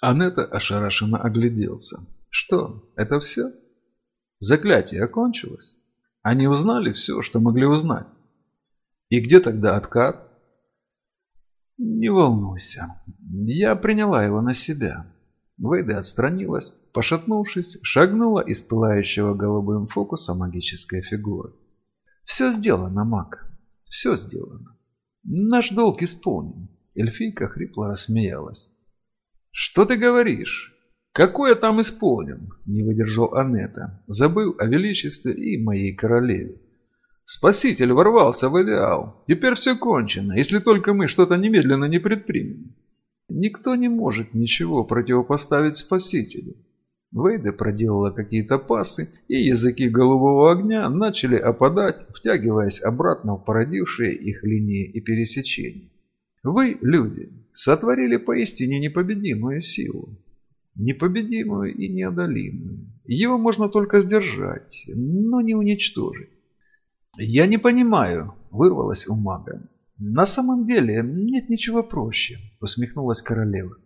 Анетта ошарашенно огляделся. Что, это все? Заклятие окончилось? Они узнали все, что могли узнать. И где тогда откат? Не волнуйся, я приняла его на себя. Вейда отстранилась, пошатнувшись, шагнула из пылающего голубым фокуса магической фигуры. Все сделано, маг, все сделано. Наш долг исполнен. Эльфийка хрипло рассмеялась. Что ты говоришь? Какое там исполнен? Не выдержал Анетта, забыл о величестве и моей королеве. Спаситель ворвался в Авиал. Теперь все кончено, если только мы что-то немедленно не предпримем. Никто не может ничего противопоставить Спасителю. Вейда проделала какие-то пасы, и языки голубого огня начали опадать, втягиваясь обратно в породившие их линии и пересечения. Вы, люди, сотворили поистине непобедимую силу. Непобедимую и неодолимую. Его можно только сдержать, но не уничтожить. «Я не понимаю», – вырвалось у мага. «На самом деле нет ничего проще», – усмехнулась королева.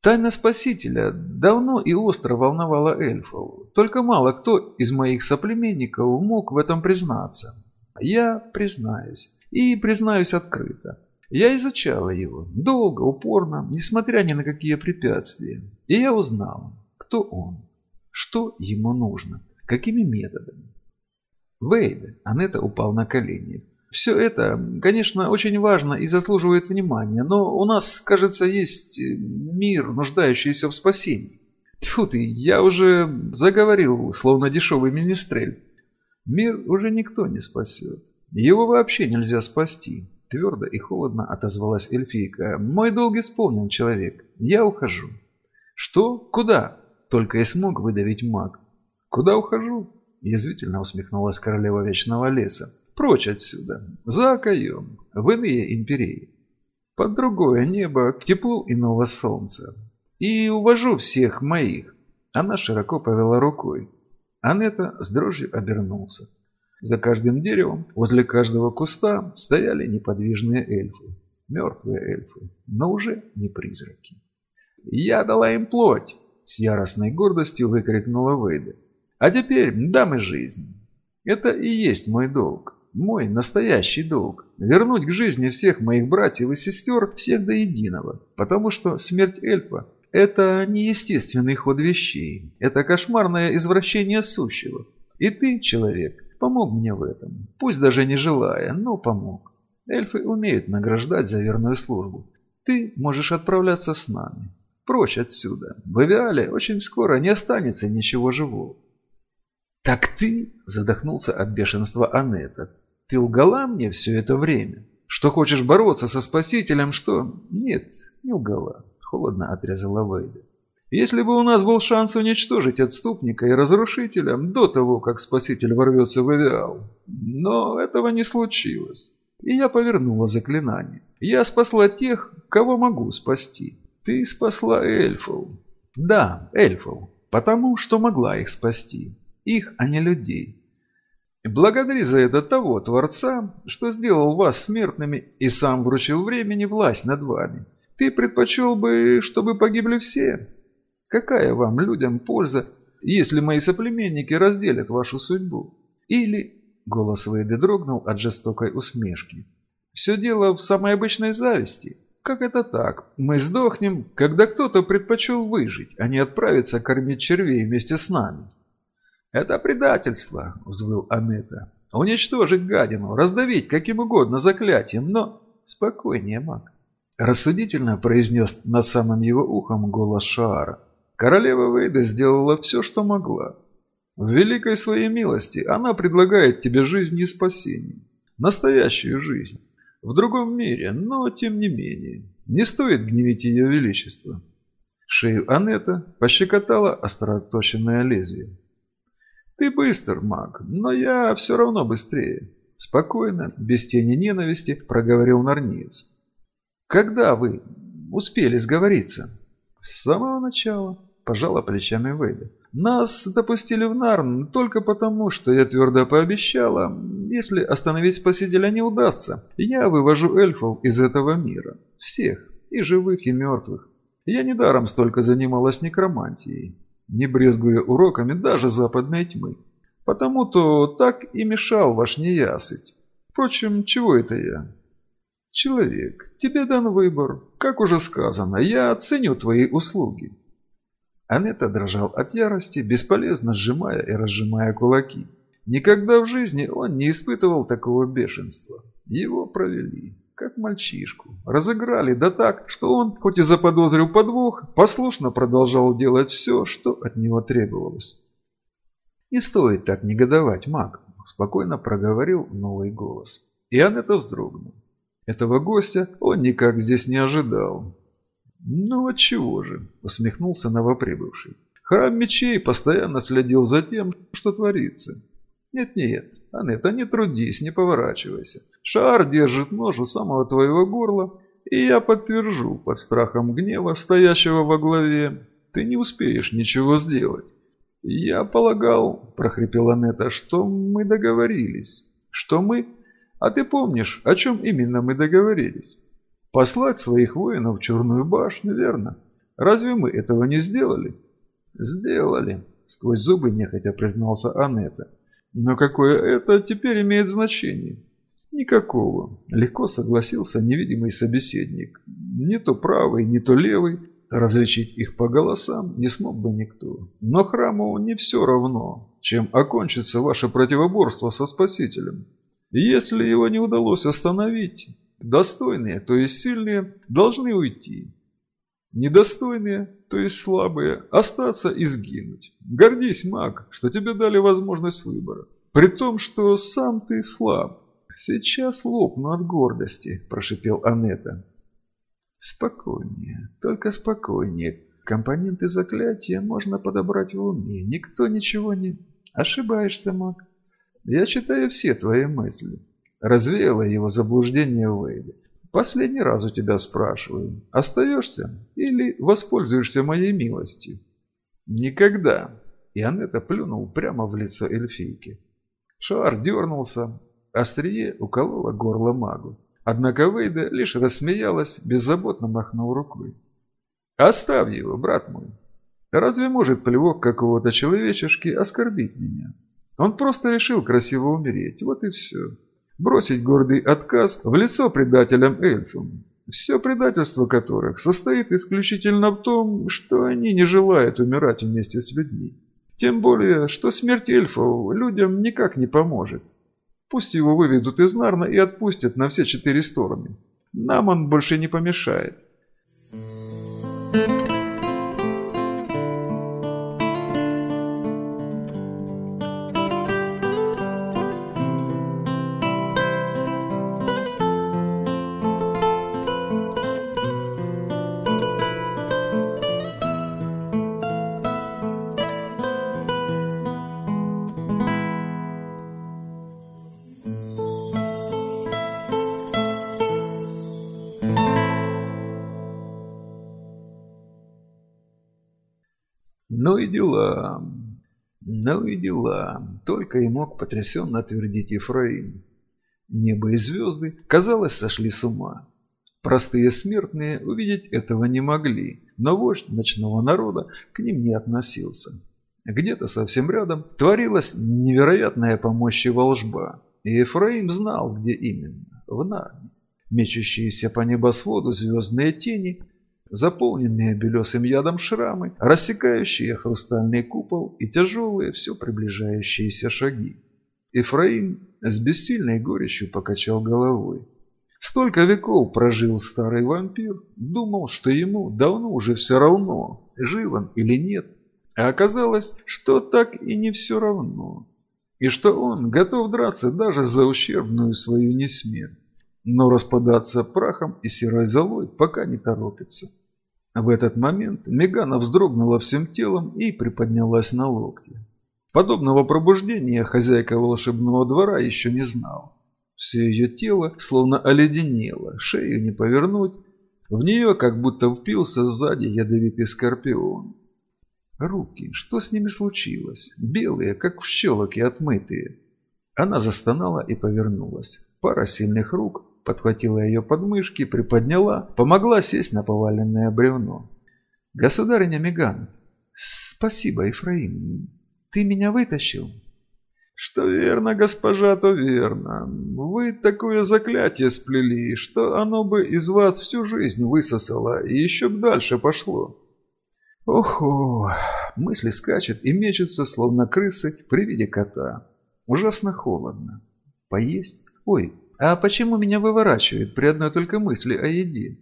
«Тайна Спасителя давно и остро волновала эльфов. Только мало кто из моих соплеменников мог в этом признаться. Я признаюсь. И признаюсь открыто. Я изучала его. Долго, упорно, несмотря ни на какие препятствия. И я узнала, кто он, что ему нужно, какими методами. Вейд, Анетта упал на колени. Все это, конечно, очень важно и заслуживает внимания, но у нас, кажется, есть мир, нуждающийся в спасении. Тьфу ты, я уже заговорил, словно дешевый министрель. Мир уже никто не спасет. Его вообще нельзя спасти. Твердо и холодно отозвалась эльфийка. Мой долг исполнен, человек. Я ухожу. Что? Куда? Только и смог выдавить маг. Куда ухожу? Язвительно усмехнулась королева Вечного Леса. Прочь отсюда, за окоем, в иные империи. Под другое небо, к теплу иного солнца. И увожу всех моих. Она широко повела рукой. Анетта с дрожью обернулся. За каждым деревом, возле каждого куста стояли неподвижные эльфы. Мертвые эльфы, но уже не призраки. «Я дала им плоть!» – с яростной гордостью выкрикнула Вейда. А теперь дам и жизнь. Это и есть мой долг. Мой настоящий долг. Вернуть к жизни всех моих братьев и сестер, всех до единого. Потому что смерть эльфа – это не естественный ход вещей. Это кошмарное извращение сущего. И ты, человек, помог мне в этом. Пусть даже не желая, но помог. Эльфы умеют награждать за верную службу. Ты можешь отправляться с нами. Прочь отсюда. В Авиале очень скоро не останется ничего живого. «Так ты...» – задохнулся от бешенства Анетта. «Ты лгала мне все это время? Что хочешь бороться со Спасителем, что...» «Нет, не лгала», – холодно отрезала Вейда. «Если бы у нас был шанс уничтожить отступника и разрушителя до того, как Спаситель ворвется в Авиал. Но этого не случилось. И я повернула заклинание. Я спасла тех, кого могу спасти. Ты спасла эльфов. Да, эльфов, потому что могла их спасти их, а не людей. Благодари за это того Творца, что сделал вас смертными и сам вручил времени власть над вами. Ты предпочел бы, чтобы погибли все? Какая вам, людям, польза, если мои соплеменники разделят вашу судьбу? Или...» Голос Вейды дрогнул от жестокой усмешки. «Все дело в самой обычной зависти. Как это так? Мы сдохнем, когда кто-то предпочел выжить, а не отправиться кормить червей вместе с нами. «Это предательство», – взвыл Анетта. «Уничтожить гадину, раздавить каким угодно заклятием, но...» «Спокойнее, маг», – рассудительно произнес над самым его ухом голос Шаара. «Королева Вейда сделала все, что могла. В великой своей милости она предлагает тебе жизнь и спасение. Настоящую жизнь. В другом мире, но тем не менее. Не стоит гневить ее величество». Шею Анетта пощекотало остроточенное лезвие. Ты быстр, маг, но я все равно быстрее. Спокойно, без тени ненависти, проговорил Нарниец. Когда вы успели сговориться? С самого начала, пожала плечами Вейда. Нас допустили в Нарн только потому, что я твердо пообещала, если остановить Спасителя не удастся, я вывожу эльфов из этого мира. Всех, и живых, и мертвых. Я недаром столько занималась некромантией, не брезгуя уроками даже западной тьмы. Потому-то так и мешал ваш неясыть. Впрочем, чего это я? Человек, тебе дан выбор. Как уже сказано, я оценю твои услуги. Анетта дрожал от ярости, бесполезно сжимая и разжимая кулаки. Никогда в жизни он не испытывал такого бешенства. Его провели, как мальчишку. Разыграли, да так, что он, хоть и заподозрил подвох, послушно продолжал делать все, что от него требовалось. «Не стоит так негодовать, маг», – спокойно проговорил новый голос. И Анетта вздрогнул. Этого гостя он никак здесь не ожидал. «Ну отчего же?» – усмехнулся новоприбывший. «Храм мечей постоянно следил за тем, что творится. Нет-нет, Анетта, не трудись, не поворачивайся. Шар держит нож у самого твоего горла, и я подтвержу, под страхом гнева, стоящего во главе, ты не успеешь ничего сделать. Я полагал, прохрипела Анетта, что мы договорились. Что мы? А ты помнишь, о чем именно мы договорились? Послать своих воинов в Черную башню, верно? Разве мы этого не сделали? Сделали, сквозь зубы нехотя признался Анетта. Но какое это теперь имеет значение? Никакого. Легко согласился невидимый собеседник. Не то правый, не то левый. Различить их по голосам не смог бы никто. Но храму не все равно, чем окончится ваше противоборство со Спасителем. Если его не удалось остановить, достойные, то есть сильные, должны уйти. Недостойные, то есть слабые, остаться и сгинуть. Гордись, маг, что тебе дали возможность выбора. При том, что сам ты слаб. Сейчас лопну от гордости, прошипел Анетта. Спокойнее, только спокойнее. Компоненты заклятия можно подобрать в уме. Никто ничего не... Ошибаешься, маг. Я читаю все твои мысли. Развеяло его заблуждение Уэйда. Последний раз у тебя спрашиваю, остаешься или воспользуешься моей милостью? Никогда. И Анетта плюнул прямо в лицо эльфийки. Шар дернулся, острие укололо горло магу. Однако Вейда лишь рассмеялась, беззаботно махнув рукой. «Оставь его, брат мой. Разве может плевок какого-то человечешки оскорбить меня? Он просто решил красиво умереть, вот и все бросить гордый отказ в лицо предателям-эльфам, все предательство которых состоит исключительно в том, что они не желают умирать вместе с людьми. Тем более, что смерть эльфов людям никак не поможет. Пусть его выведут из Нарна и отпустят на все четыре стороны. Нам он больше не помешает. Ну и дела. Ну и дела. Только и мог потрясенно твердить Ефраим. Небо и звезды, казалось, сошли с ума. Простые смертные увидеть этого не могли, но вождь ночного народа к ним не относился. Где-то совсем рядом творилась невероятная по мощи волжба, и Ефраим знал, где именно – в Нарне. Мечущиеся по небосводу звездные тени заполненные белесым ядом шрамы, рассекающие хрустальный купол и тяжелые, все приближающиеся шаги. Ифраим с бессильной горечью покачал головой. Столько веков прожил старый вампир, думал, что ему давно уже все равно, жив он или нет. А оказалось, что так и не все равно. И что он готов драться даже за ущербную свою несмерть но распадаться прахом и серой золой пока не торопится. В этот момент Мегана вздрогнула всем телом и приподнялась на локте. Подобного пробуждения хозяйка волшебного двора еще не знала. Все ее тело словно оледенело, шею не повернуть, в нее как будто впился сзади ядовитый скорпион. Руки, что с ними случилось? Белые, как в щелоке отмытые. Она застонала и повернулась. Пара сильных рук подхватила ее подмышки, приподняла, помогла сесть на поваленное бревно. Государыня Меган, спасибо, Ефраим, ты меня вытащил. Что верно, госпожа, то верно. Вы такое заклятие сплели, что оно бы из вас всю жизнь высосало и еще б дальше пошло. Охо, мысли скачут и мечутся, словно крысы при виде кота. Ужасно холодно. Поесть? Ой, а почему меня выворачивает при одной только мысли о еде?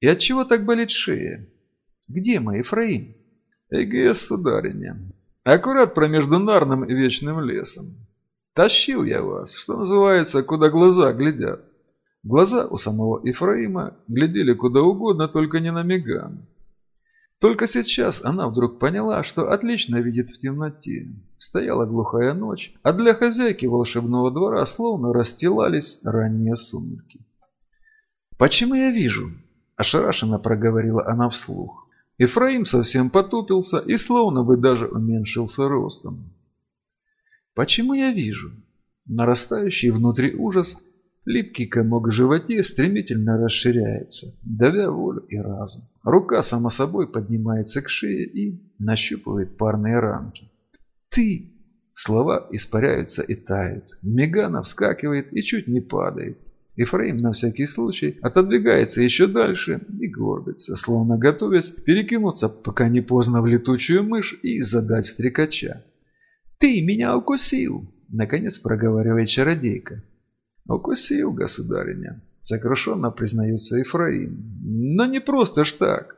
И от чего так болит шея? Где мой Ефраим? Эге, судариня, аккурат промежду Нарным и Вечным лесом. Тащил я вас, что называется, куда глаза глядят. Глаза у самого Ефраима глядели куда угодно, только не на Меган. Только сейчас она вдруг поняла, что отлично видит в темноте. Стояла глухая ночь, а для хозяйки волшебного двора словно расстилались ранние сумерки. «Почему я вижу?» – ошарашенно проговорила она вслух. Ефраим совсем потупился и словно бы даже уменьшился ростом. «Почему я вижу?» Нарастающий внутри ужас – Липкий комок в животе стремительно расширяется, давя волю и разум. Рука сама собой поднимается к шее и нащупывает парные рамки. «Ты!» Слова испаряются и тают. Мегана вскакивает и чуть не падает. Ефраим на всякий случай отодвигается еще дальше и горбится, словно готовясь перекинуться, пока не поздно в летучую мышь и задать стрекача. «Ты меня укусил!» – наконец проговаривает чародейка. «Укусил, государиня», — сокрушенно признается Ефраим. «Но не просто ж так.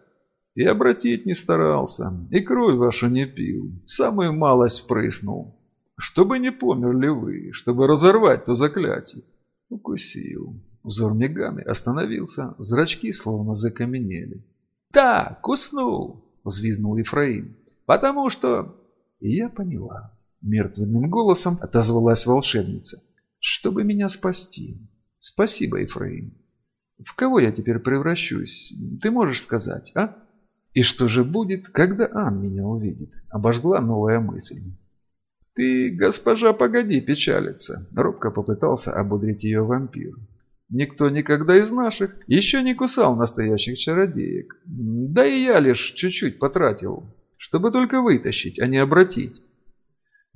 И обратить не старался, и кровь вашу не пил, самую малость впрыснул. Чтобы не померли вы, чтобы разорвать то заклятие». Укусил. Взор Меганы остановился, зрачки словно закаменели. «Да, куснул!» – взвизнул Ефраим. «Потому что...» Я поняла. Мертвенным голосом отозвалась волшебница чтобы меня спасти. Спасибо, Ефраим. В кого я теперь превращусь, ты можешь сказать, а? И что же будет, когда Ан меня увидит? Обожгла новая мысль. Ты, госпожа, погоди печалиться. Робко попытался ободрить ее вампир. Никто никогда из наших еще не кусал настоящих чародеек. Да и я лишь чуть-чуть потратил, чтобы только вытащить, а не обратить.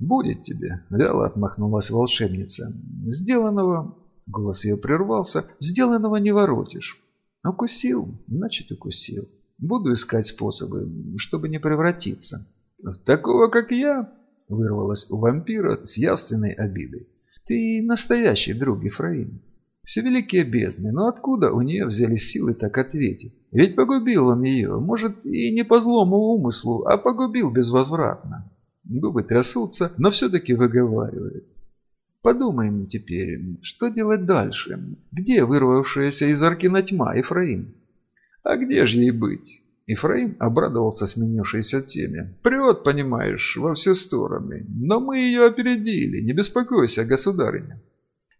«Будет тебе», — вяло отмахнулась волшебница. «Сделанного...» — голос ее прервался. «Сделанного не воротишь. Укусил, значит укусил. Буду искать способы, чтобы не превратиться». «В такого, как я?» — вырвалась у вампира с явственной обидой. «Ты настоящий друг, Ефраим. Все великие бездны, но откуда у нее взялись силы так ответить? Ведь погубил он ее, может, и не по злому умыслу, а погубил безвозвратно. Губы трясутся, но все-таки выговаривает. Подумаем теперь, что делать дальше? Где вырвавшаяся из Аркина тьма Ефраим? А где же ей быть? Ефраим обрадовался сменившейся теме. «Прет, понимаешь, во все стороны. Но мы ее опередили. Не беспокойся, государыня».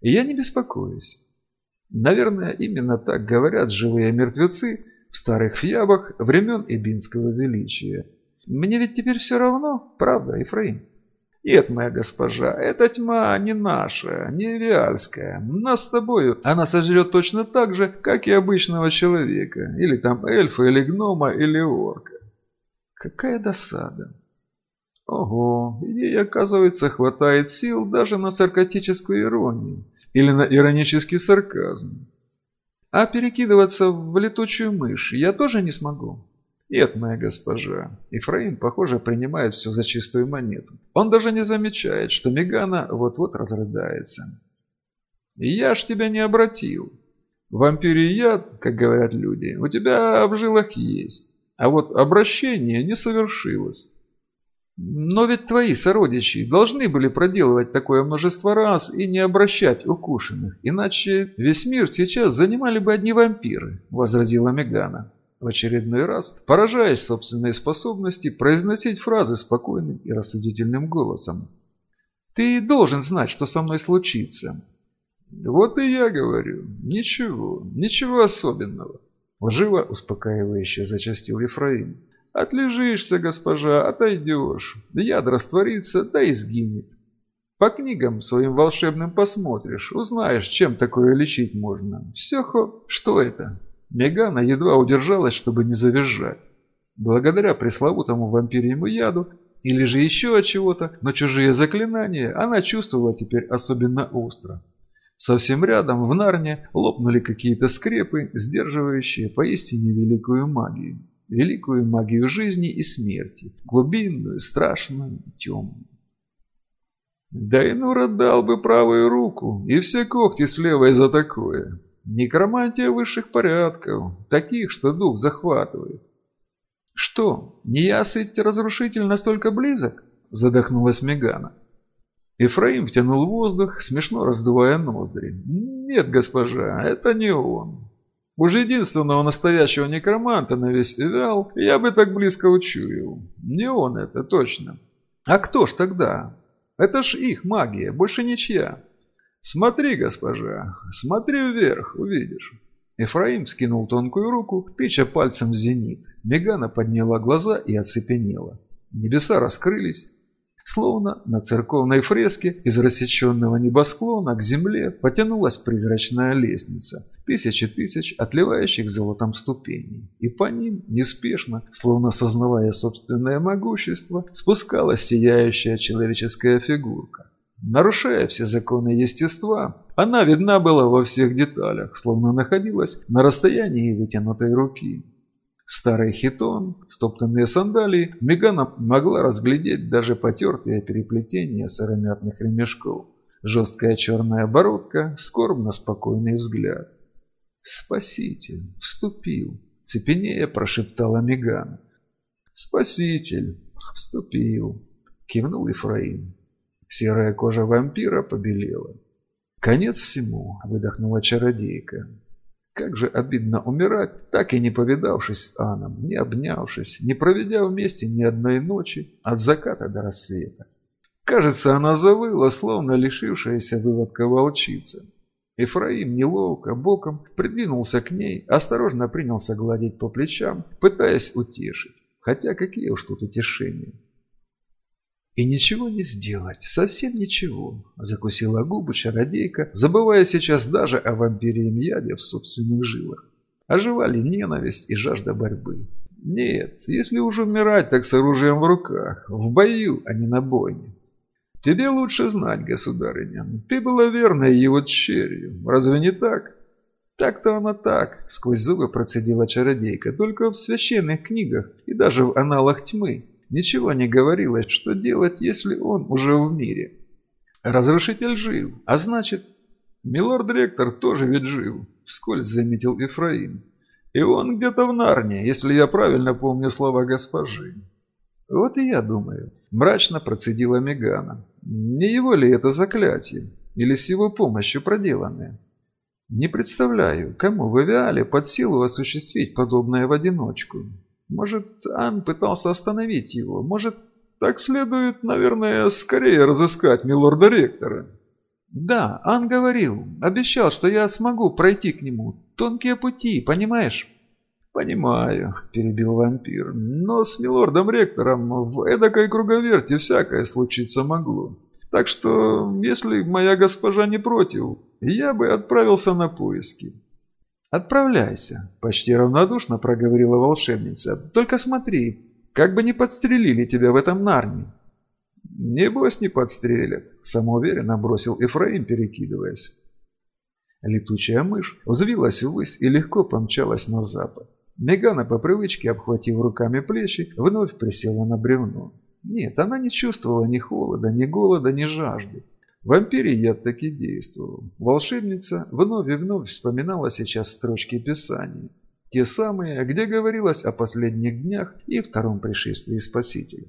«Я не беспокоюсь. Наверное, именно так говорят живые мертвецы в старых фьябах времен Эбинского величия. Мне ведь теперь все равно, правда, Ефраим? Нет, моя госпожа, эта тьма не наша, не виальская. Нас с тобою она сожрет точно так же, как и обычного человека. Или там эльфа, или гнома, или орка. Какая досада. Ого, ей, оказывается, хватает сил даже на саркатическую иронию. Или на иронический сарказм. А перекидываться в летучую мышь я тоже не смогу. «Нет, моя госпожа». Ифраим, похоже, принимает все за чистую монету. Он даже не замечает, что Мегана вот-вот разрыдается. «Я ж тебя не обратил. Вампирий яд, как говорят люди, у тебя в жилах есть. А вот обращение не совершилось». Но ведь твои сородичи должны были проделывать такое множество раз и не обращать укушенных, иначе весь мир сейчас занимали бы одни вампиры, возразила Мегана в очередной раз поражаясь собственной способности произносить фразы спокойным и рассудительным голосом. «Ты должен знать, что со мной случится». «Вот и я говорю. Ничего, ничего особенного». Лживо успокаивающе зачастил Ефраим. «Отлежишься, госпожа, отойдешь. Яд растворится, да и сгинет. По книгам своим волшебным посмотришь, узнаешь, чем такое лечить можно. Все хо... Что это?» Мегана едва удержалась, чтобы не завизжать. Благодаря пресловутому вампирьему яду или же еще от чего-то, но чужие заклинания она чувствовала теперь особенно остро. Совсем рядом, в Нарне, лопнули какие-то скрепы, сдерживающие поистине великую магию. Великую магию жизни и смерти. Глубинную, страшную, темную. Да и Нура дал бы правую руку и все когти с левой за такое. Некромантия высших порядков, таких, что дух захватывает. Что, неясыть разрушитель настолько близок? Задохнулась Мегана. Ефраим втянул воздух, смешно раздувая ноздри. «Нет, госпожа, это не он. Уж единственного настоящего некроманта на весь Эвиал я бы так близко учуял. Не он это, точно. А кто ж тогда? Это ж их магия, больше ничья. Смотри, госпожа, смотри вверх, увидишь». Ефраим скинул тонкую руку, тыча пальцем в зенит. Мегана подняла глаза и оцепенела. Небеса раскрылись, Словно на церковной фреске из рассеченного небосклона к земле потянулась призрачная лестница, тысячи тысяч отливающих золотом ступеней, и по ним неспешно, словно сознавая собственное могущество, спускалась сияющая человеческая фигурка. Нарушая все законы естества, она видна была во всех деталях, словно находилась на расстоянии вытянутой руки. Старый хитон, стоптанные сандалии, Мегана могла разглядеть даже потертое переплетение сыромятных ремешков. Жесткая черная бородка, скорбно спокойный взгляд. «Спаситель! Вступил!» – цепенея прошептала Мегана. «Спаситель! Вступил!» – кивнул Ефраим. Серая кожа вампира побелела. «Конец всему!» – выдохнула чародейка. Как же обидно умирать, так и не повидавшись с Аном, не обнявшись, не проведя вместе ни одной ночи от заката до рассвета. Кажется, она завыла, словно лишившаяся выводка волчица. Ефраим неловко, боком придвинулся к ней, осторожно принялся гладить по плечам, пытаясь утешить. Хотя какие уж тут утешения. И ничего не сделать, совсем ничего, закусила губы чародейка, забывая сейчас даже о вампирьем яде в собственных жилах. Оживали ненависть и жажда борьбы. Нет, если уж умирать, так с оружием в руках, в бою, а не на бойне. Тебе лучше знать, государыня, ты была верной его черью, разве не так? Так-то она так, сквозь зубы процедила чародейка, только в священных книгах и даже в аналах тьмы Ничего не говорилось, что делать, если он уже в мире. Разрушитель жив, а значит, милорд-ректор тоже ведь жив, вскользь заметил Ефраим. И он где-то в Нарне, если я правильно помню слова госпожи. Вот и я думаю, мрачно процедила Мегана. Не его ли это заклятие? Или с его помощью проделанное? Не представляю, кому в Авиале под силу осуществить подобное в одиночку. Может, Ан пытался остановить его. Может, так следует, наверное, скорее разыскать милорда-ректора. Да, Ан говорил, обещал, что я смогу пройти к нему. Тонкие пути, понимаешь? «Понимаю», – перебил вампир, – «но с милордом-ректором в эдакой круговерте всякое случиться могло. Так что, если моя госпожа не против, я бы отправился на поиски. «Отправляйся», – почти равнодушно проговорила волшебница. «Только смотри, как бы не подстрелили тебя в этом нарне». «Небось не подстрелят», – самоуверенно бросил Эфраим, перекидываясь. Летучая мышь взвилась ввысь и легко помчалась на запад. Мегана по привычке, обхватив руками плечи, вновь присела на бревно. Нет, она не чувствовала ни холода, ни голода, ни жажды. Вампирий яд таки действовал. Волшебница вновь и вновь вспоминала сейчас строчки Писания. Те самые, где говорилось о последних днях и втором пришествии Спасителя.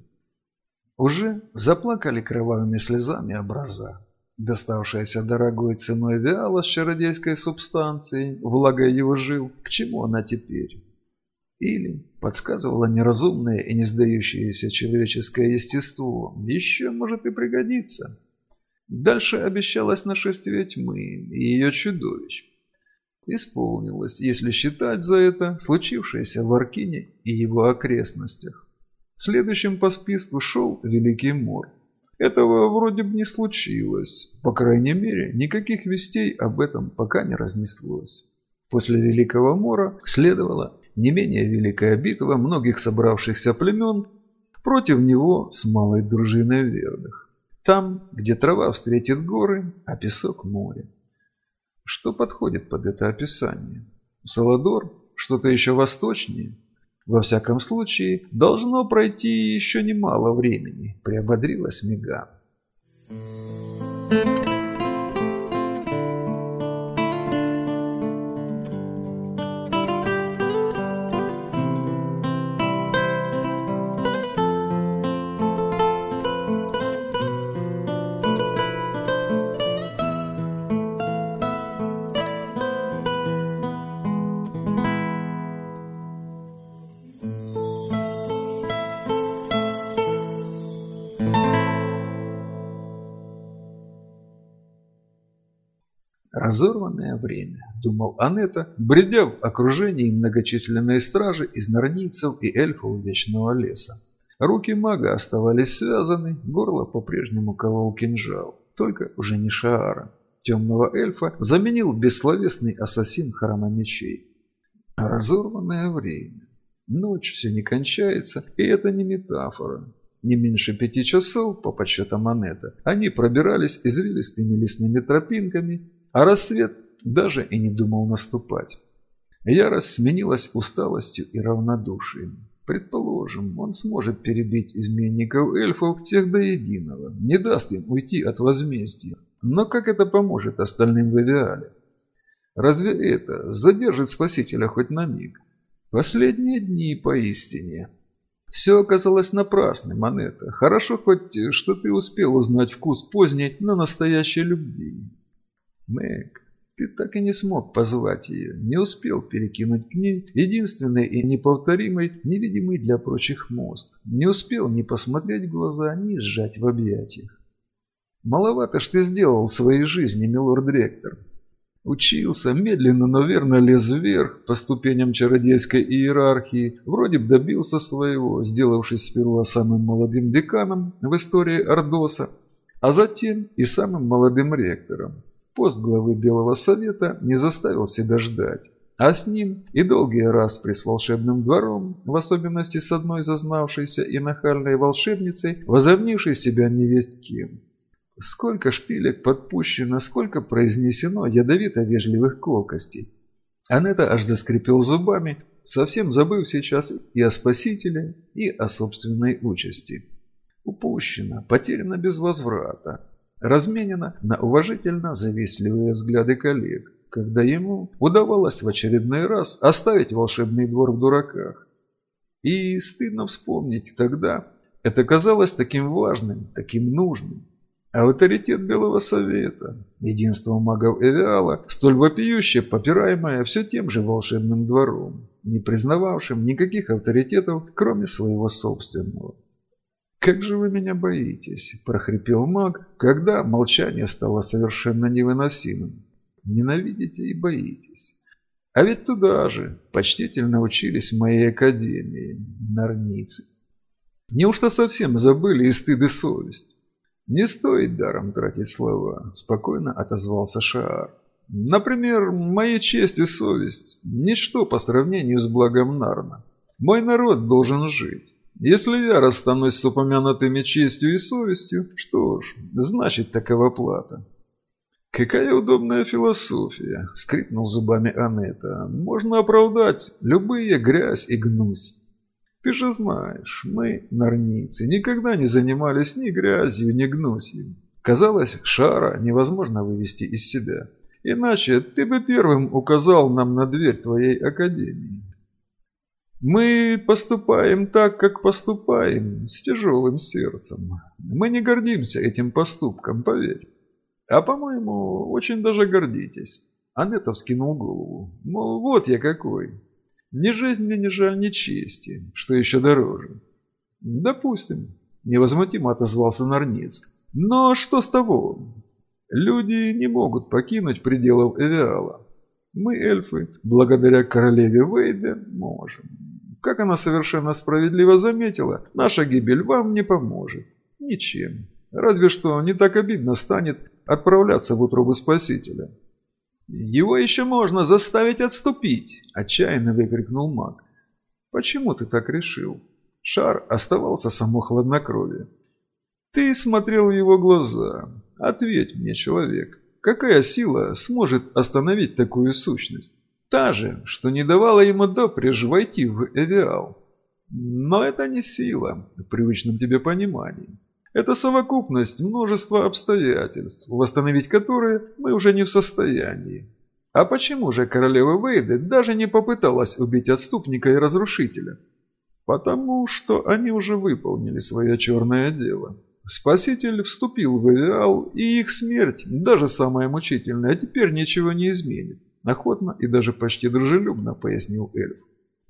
Уже заплакали кровавыми слезами образа. Доставшаяся дорогой ценой виала с чародейской субстанцией, влагой его жил, к чему она теперь? Или, подсказывало неразумное и не сдающееся человеческое естество, еще может и пригодиться. Дальше обещалось нашествие тьмы и ее чудовищ. Исполнилось, если считать за это, случившееся в Аркине и его окрестностях. Следующим по списку шел Великий Мор. Этого вроде бы не случилось. По крайней мере, никаких вестей об этом пока не разнеслось. После Великого Мора следовало не менее великая битва многих собравшихся племен против него с малой дружиной верных. Там, где трава встретит горы, а песок море. Что подходит под это описание? Саладор? Что-то еще восточнее? Во всяком случае, должно пройти еще немало времени, приободрилась Меган. Thank you. Разорванное время, думал Анетта, бредя в окружении многочисленной стражи из норницев и эльфов Вечного Леса. Руки мага оставались связаны, горло по-прежнему колол кинжал, только уже не Шаара. Темного эльфа заменил бессловесный ассасин храма мечей. Разорванное время. Ночь все не кончается, и это не метафора. Не меньше пяти часов, по подсчетам Анетта, они пробирались извилистыми лесными тропинками, а рассвет даже и не думал наступать. Ярость сменилась усталостью и равнодушием. Предположим, он сможет перебить изменников эльфов всех до единого, не даст им уйти от возмездия. Но как это поможет остальным в Эвиале? Разве это задержит Спасителя хоть на миг? Последние дни поистине. Все оказалось напрасным, Монета. Хорошо хоть, что ты успел узнать вкус поздней, но настоящей любви. Мэг, ты так и не смог позвать ее, не успел перекинуть к ней единственный и неповторимый, невидимый для прочих мост. Не успел ни посмотреть в глаза, ни сжать в объятиях. Маловато ж ты сделал в своей жизни, милорд-ректор. Учился, медленно, но верно лез вверх по ступеням чародейской иерархии, вроде бы добился своего, сделавшись сперва самым молодым деканом в истории Ордоса, а затем и самым молодым ректором. Пост главы Белого Совета не заставил себя ждать. А с ним и долгие распри с волшебным двором, в особенности с одной зазнавшейся и нахальной волшебницей, возомнившей себя невесть кем. Сколько шпилек подпущено, сколько произнесено ядовито-вежливых колкостей. Анетта аж заскрипел зубами, совсем забыв сейчас и о спасителе, и о собственной участи. Упущено, потеряно без возврата разменена на уважительно завистливые взгляды коллег, когда ему удавалось в очередной раз оставить волшебный двор в дураках. И стыдно вспомнить тогда, это казалось таким важным, таким нужным. Авторитет Белого Совета, единство магов Эвиала, столь вопиюще попираемое все тем же волшебным двором, не признававшим никаких авторитетов, кроме своего собственного. «Как же вы меня боитесь?» – прохрипел маг, когда молчание стало совершенно невыносимым. «Ненавидите и боитесь. А ведь туда же почтительно учились в моей академии, нарницы. Неужто совсем забыли и стыд, и совесть?» «Не стоит даром тратить слова», – спокойно отозвался Шаар. «Например, моя честь и совесть – ничто по сравнению с благом Нарна. Мой народ должен жить». Если я расстанусь с упомянутыми честью и совестью, что ж, значит такова плата. «Какая удобная философия!» — скрипнул зубами Анетта. «Можно оправдать любые грязь и гнусь. Ты же знаешь, мы, норницы, никогда не занимались ни грязью, ни гнусью. Казалось, шара невозможно вывести из себя. Иначе ты бы первым указал нам на дверь твоей академии. Мы поступаем так, как поступаем, с тяжелым сердцем. Мы не гордимся этим поступком, поверь. А, по-моему, очень даже гордитесь. Анетта вскинул голову. Мол, вот я какой. Ни жизнь мне не жаль, ни чести, что еще дороже. Допустим, невозмутимо отозвался Нарниц. Но что с того? Люди не могут покинуть пределов Эвиала. Мы, эльфы, благодаря королеве Вейде, можем. Как она совершенно справедливо заметила, наша гибель вам не поможет. Ничем. Разве что не так обидно станет отправляться в утробу Спасителя. «Его еще можно заставить отступить!» – отчаянно выкрикнул маг. «Почему ты так решил?» Шар оставался само хладнокровие. «Ты смотрел в его глаза. Ответь мне, человек, какая сила сможет остановить такую сущность? Та же, что не давала ему допреж войти в Эвиал. Но это не сила, в привычном тебе понимании. Это совокупность множества обстоятельств, восстановить которые мы уже не в состоянии. А почему же королева Вейды даже не попыталась убить отступника и разрушителя? Потому что они уже выполнили свое черное дело. Спаситель вступил в Эвиал, и их смерть, даже самая мучительная, теперь ничего не изменит. Охотно и даже почти дружелюбно пояснил эльф.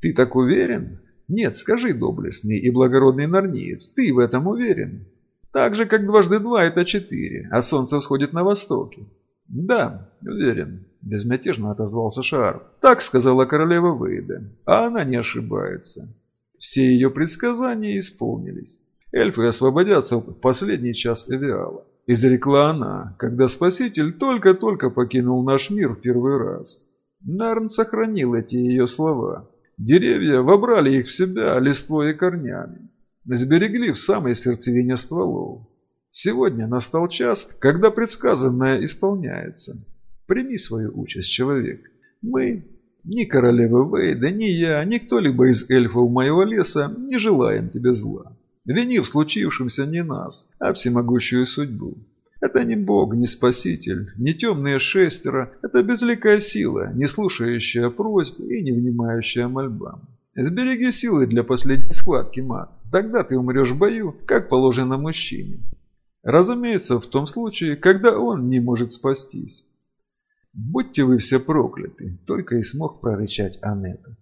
«Ты так уверен?» «Нет, скажи, доблестный и благородный нарниец, ты в этом уверен?» «Так же, как дважды два – это четыре, а солнце всходит на востоке». «Да, уверен», – безмятежно отозвался Шар. «Так сказала королева Вейда, а она не ошибается. Все ее предсказания исполнились. Эльфы освободятся в последний час Эвиала. Изрекла она, когда Спаситель только-только покинул наш мир в первый раз. Нарн сохранил эти ее слова. Деревья вобрали их в себя листвой и корнями. Сберегли в самой сердцевине стволов. Сегодня настал час, когда предсказанное исполняется. Прими свою участь, человек. Мы, ни королева Вейда, ни я, ни кто-либо из эльфов моего леса не желаем тебе зла. Вини в случившемся не нас, а всемогущую судьбу. Это не Бог, не Спаситель, не темные шестеро, это безликая сила, не слушающая просьб и не внимающая мольбам. Сбереги силы для последней схватки, маг. Тогда ты умрешь в бою, как положено мужчине. Разумеется, в том случае, когда он не может спастись. «Будьте вы все прокляты!» – только и смог прорычать Анетта.